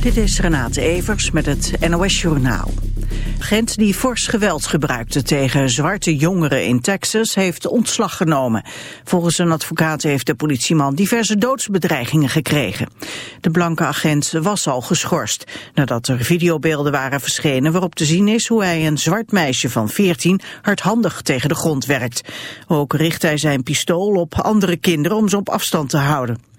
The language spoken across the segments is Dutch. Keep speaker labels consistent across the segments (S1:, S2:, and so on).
S1: Dit is Renate Evers met het NOS Journaal. Gent die fors geweld gebruikte tegen zwarte jongeren in Texas heeft ontslag genomen. Volgens een advocaat heeft de politieman diverse doodsbedreigingen gekregen. De blanke agent was al geschorst nadat er videobeelden waren verschenen waarop te zien is hoe hij een zwart meisje van 14 hardhandig tegen de grond werkt. Ook richt hij zijn pistool op andere kinderen om ze op afstand te houden.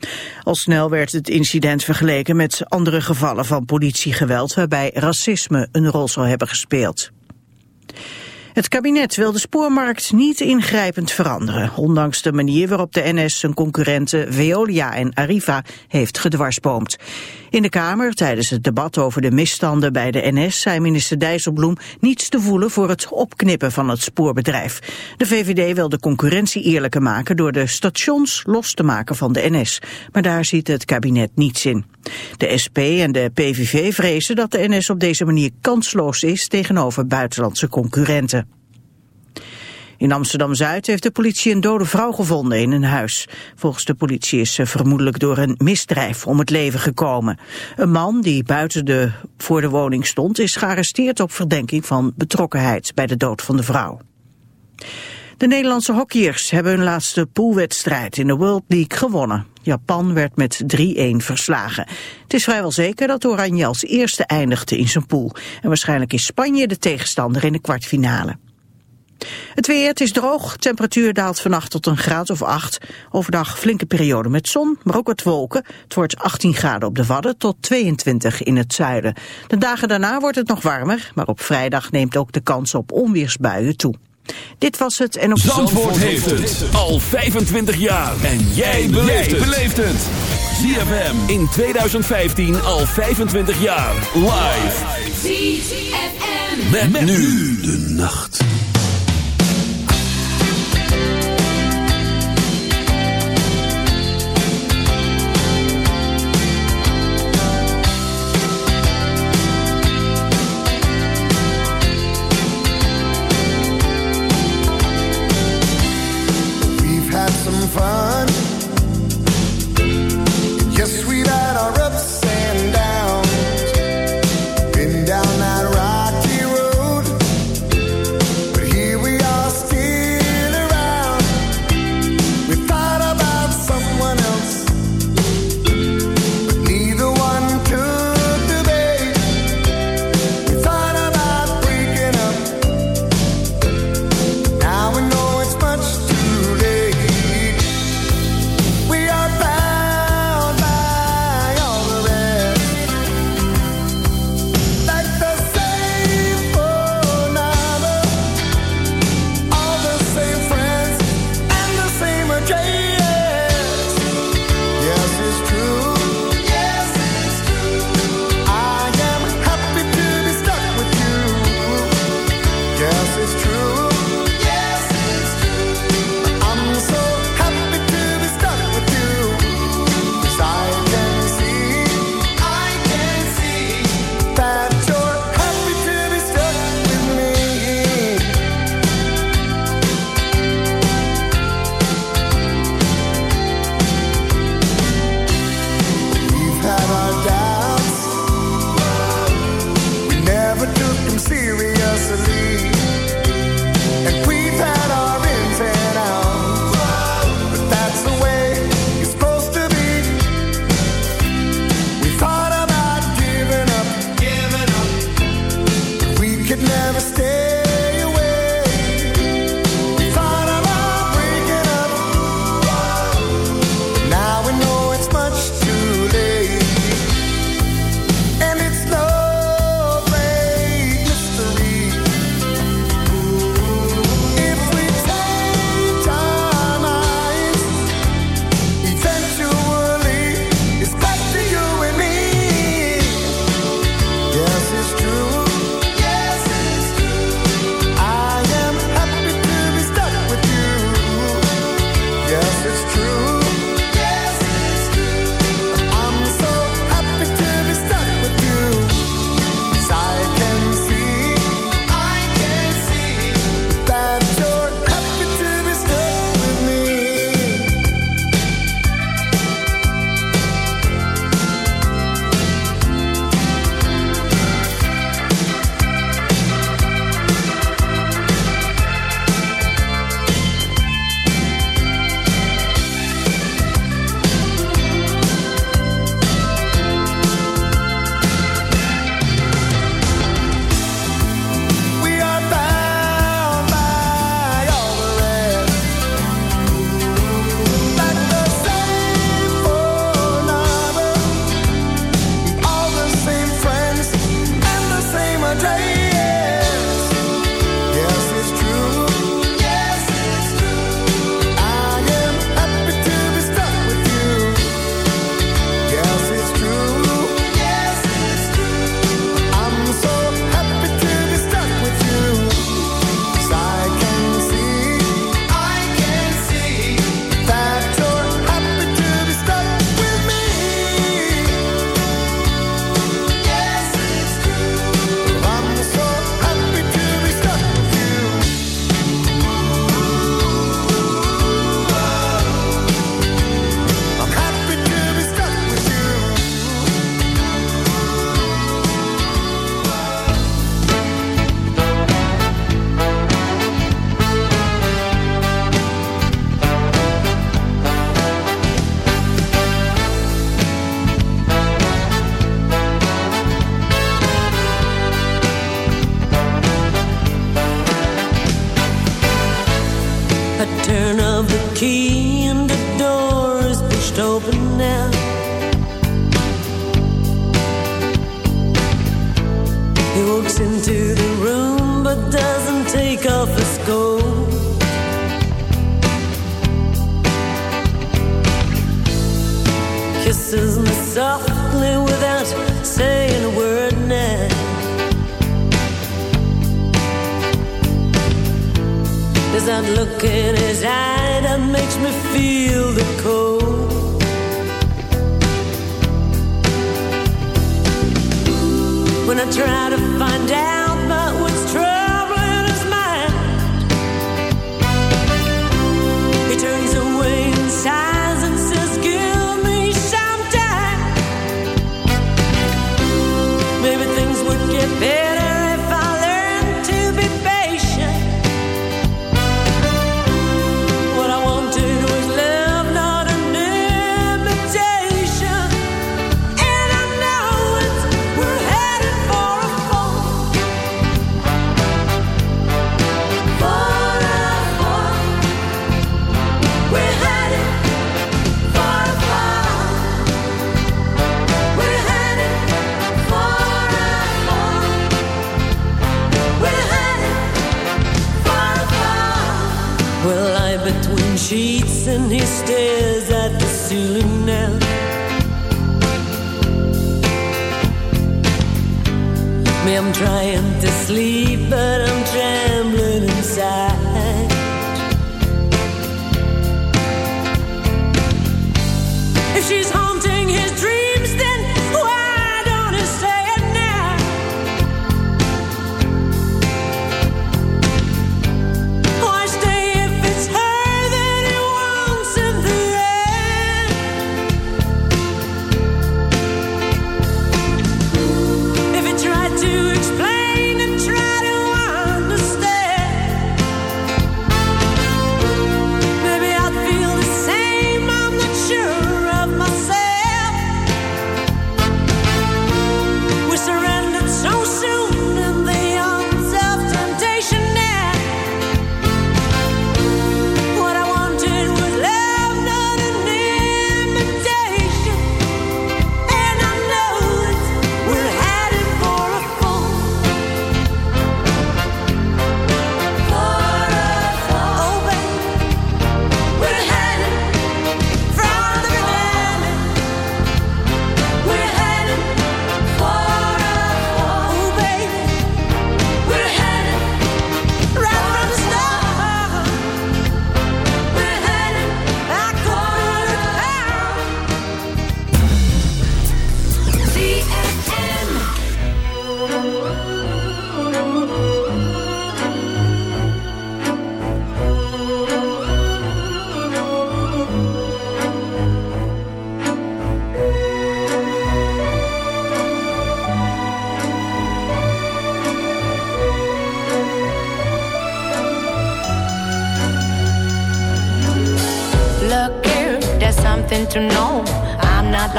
S1: Al snel werd het incident vergeleken met andere gevallen van politiegeweld waarbij racisme een rol zal hebben gespeeld. Het kabinet wil de spoormarkt niet ingrijpend veranderen, ondanks de manier waarop de NS zijn concurrenten Veolia en Arriva heeft gedwarsboomd. In de Kamer, tijdens het debat over de misstanden bij de NS, zei minister Dijsselbloem niets te voelen voor het opknippen van het spoorbedrijf. De VVD wil de concurrentie eerlijker maken door de stations los te maken van de NS. Maar daar ziet het kabinet niets in. De SP en de PVV vrezen dat de NS op deze manier kansloos is tegenover buitenlandse concurrenten. In Amsterdam-Zuid heeft de politie een dode vrouw gevonden in een huis. Volgens de politie is ze vermoedelijk door een misdrijf om het leven gekomen. Een man die buiten de, voor de woning stond is gearresteerd op verdenking van betrokkenheid bij de dood van de vrouw. De Nederlandse hockeyers hebben hun laatste poolwedstrijd in de World League gewonnen. Japan werd met 3-1 verslagen. Het is vrijwel zeker dat Oranje als eerste eindigde in zijn pool. En waarschijnlijk is Spanje de tegenstander in de kwartfinale. Het weer, het is droog, temperatuur daalt vannacht tot een graad of 8. Overdag flinke periode met zon, maar ook wat wolken. Het wordt 18 graden op de Wadden tot 22 in het zuiden. De dagen daarna wordt het nog warmer, maar op vrijdag neemt ook de kans op onweersbuien toe. Dit was het en op
S2: Zandvoort heeft het al 25 jaar. En jij beleeft het. ZFM in 2015 al 25 jaar. Live. ZFM. met nu de nacht.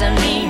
S3: doesn't mean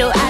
S3: still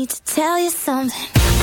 S3: need to tell you something.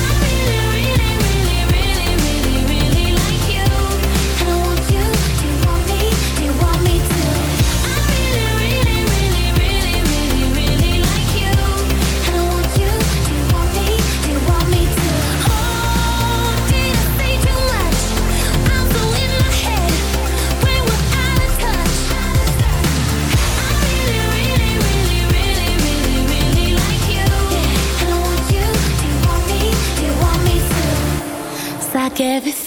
S3: que.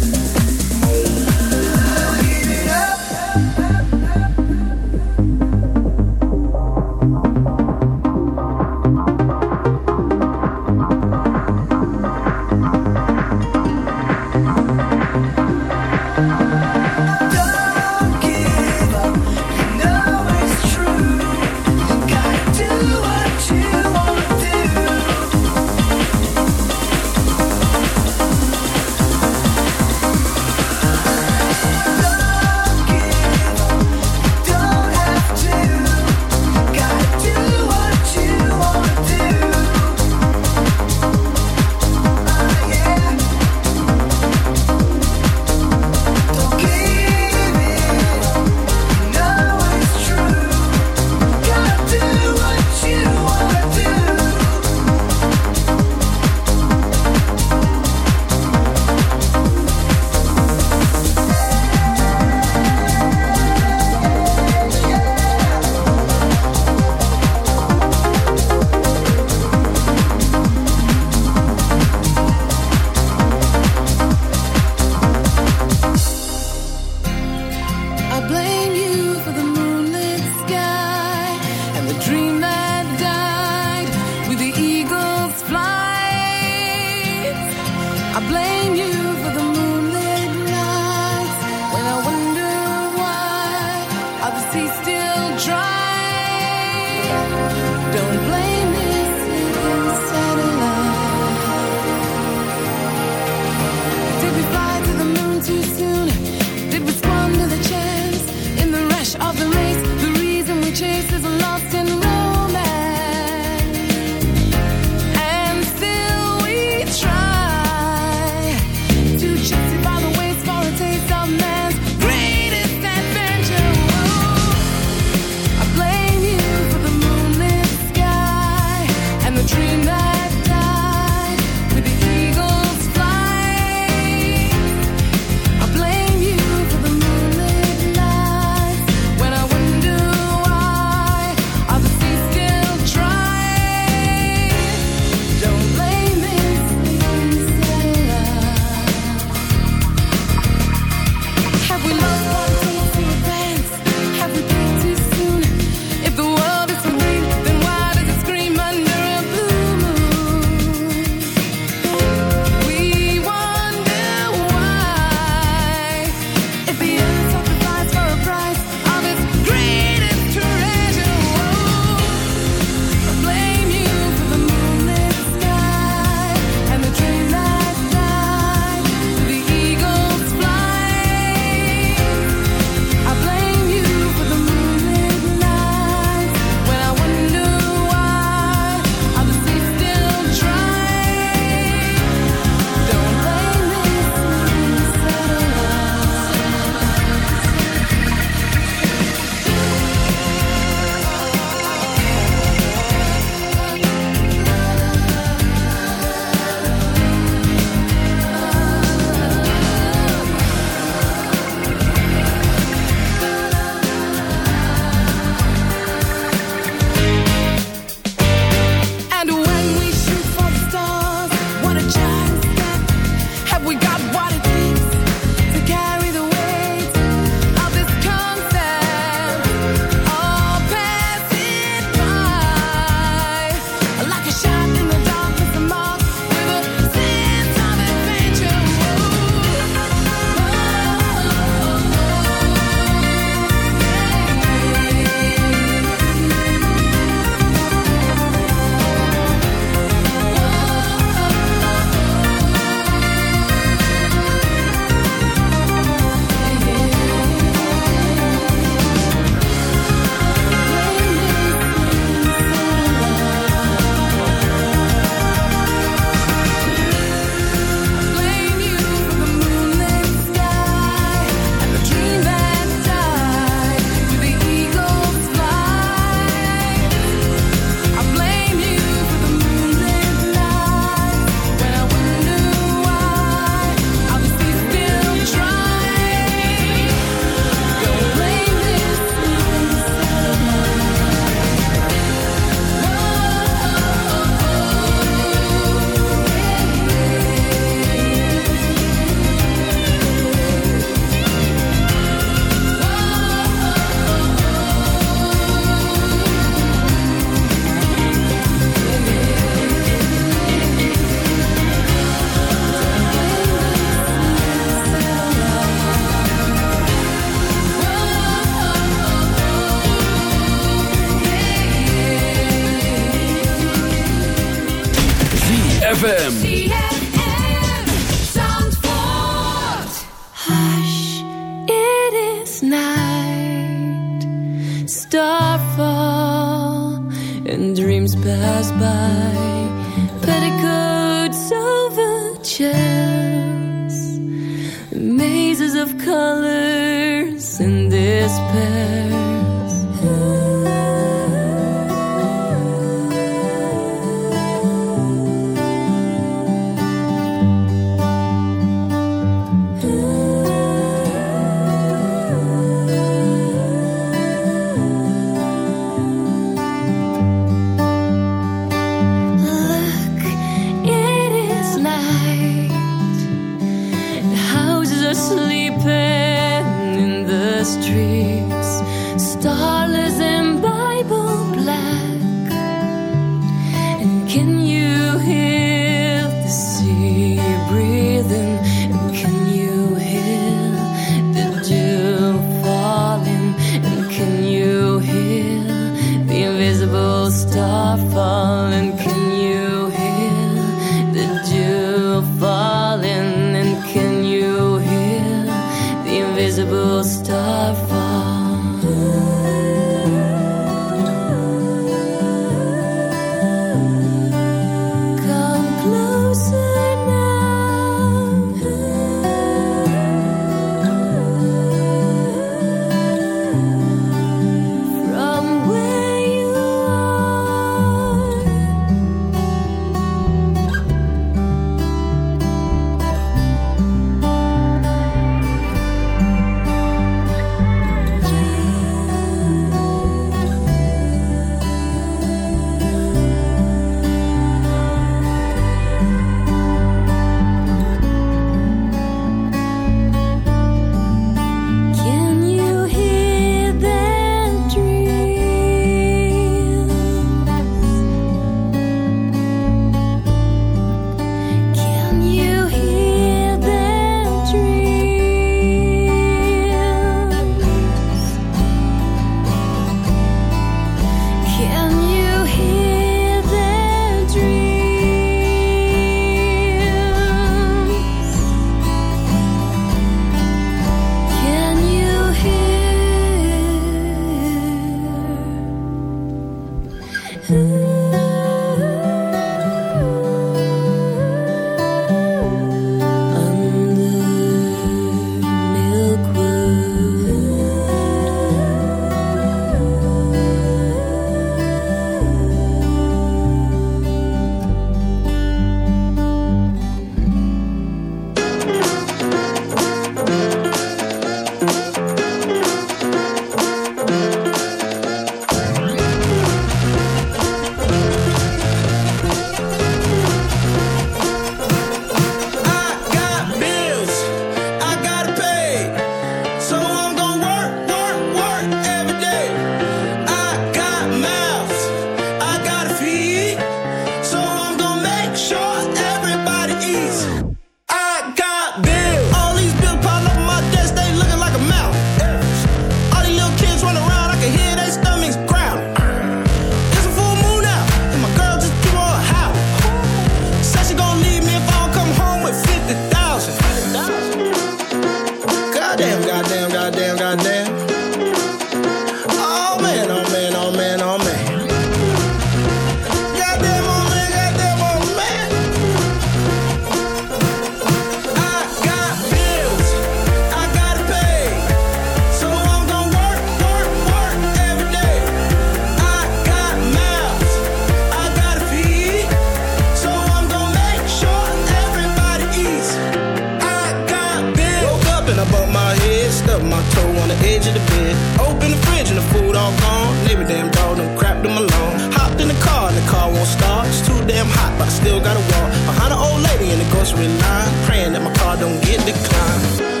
S3: baby, damn dog, done crap them alone. Hopped in the car and the car won't start. It's too damn hot, but I still gotta walk. Behind an old lady in the grocery line, praying that my car don't get declined.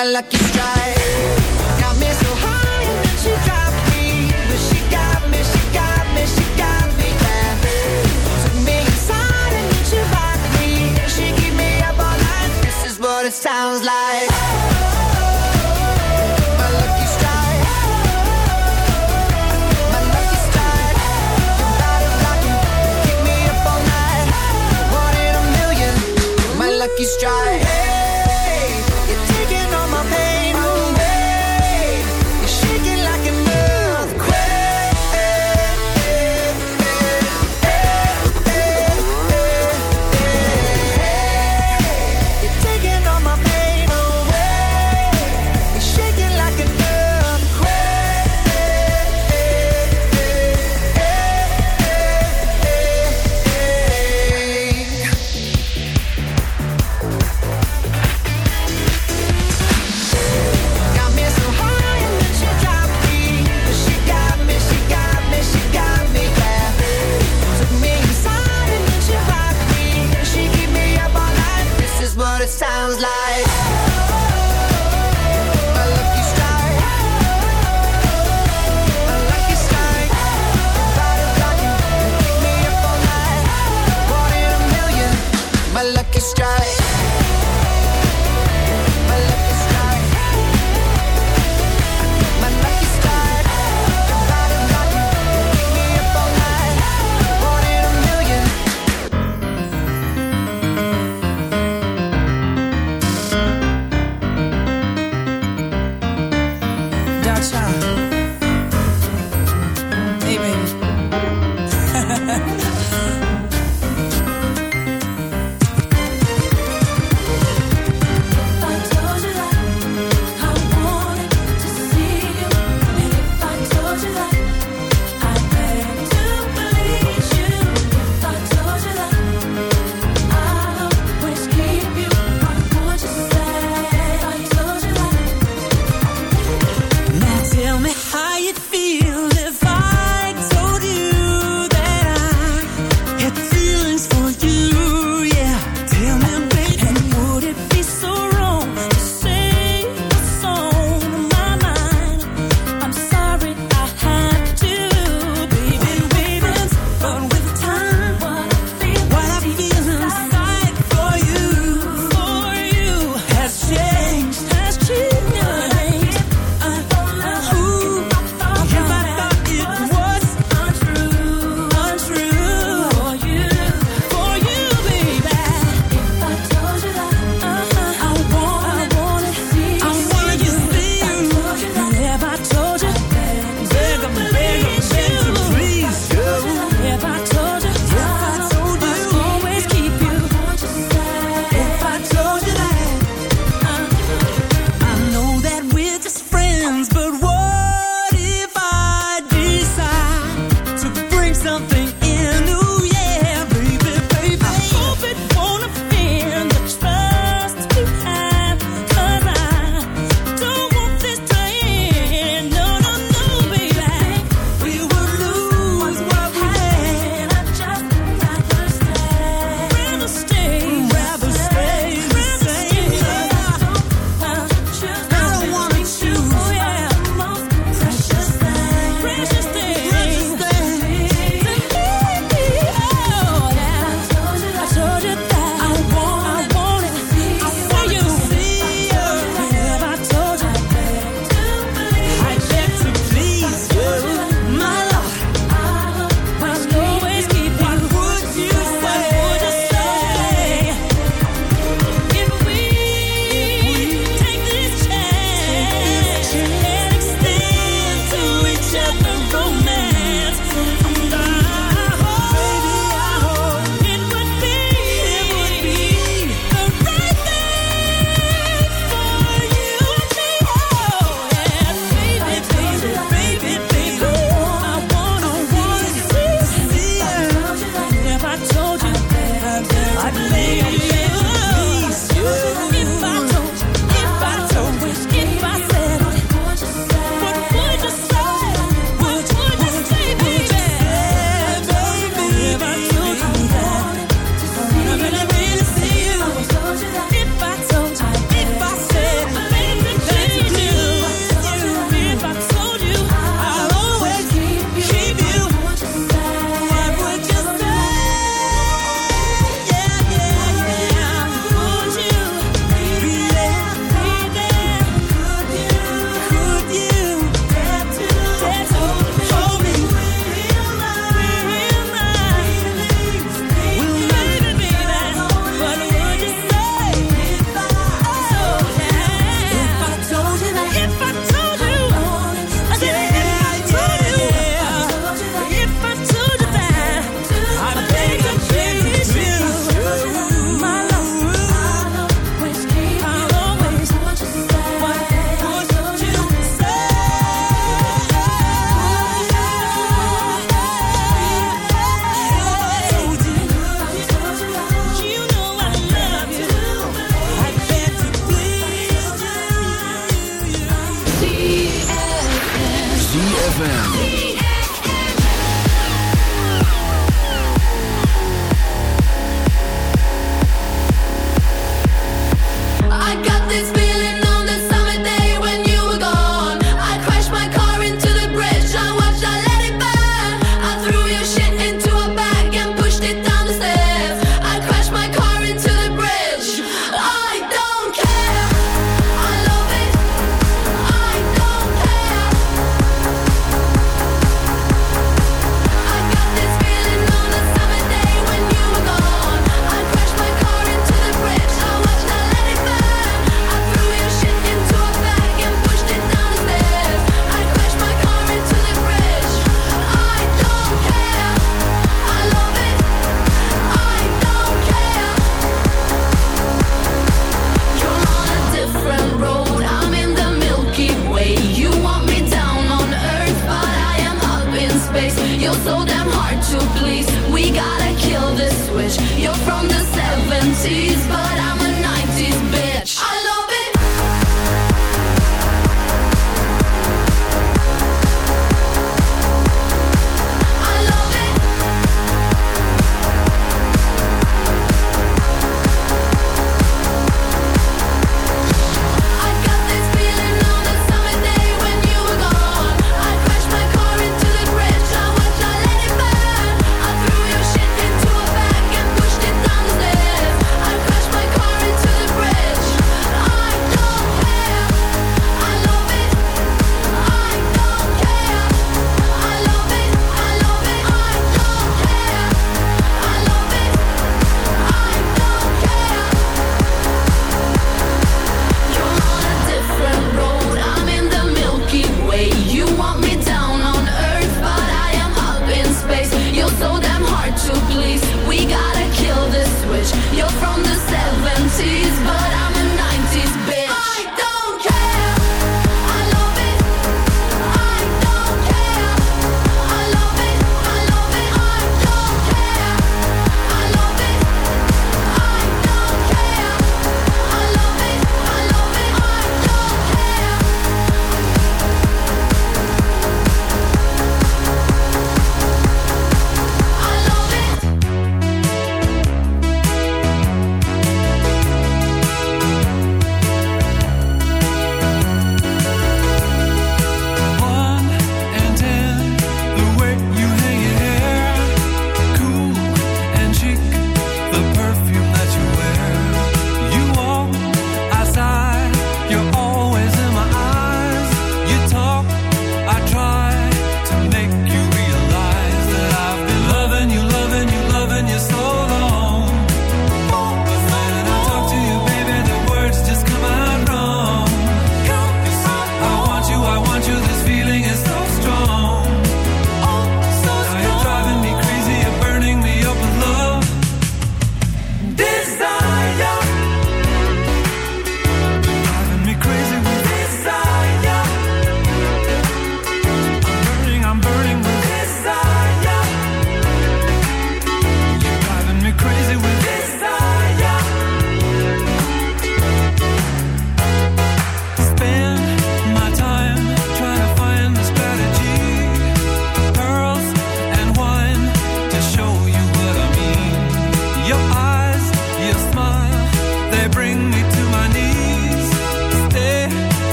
S3: my lucky strike. Got me
S4: so high that
S5: you
S6: drive. time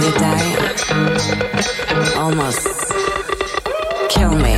S6: die, almost kill me.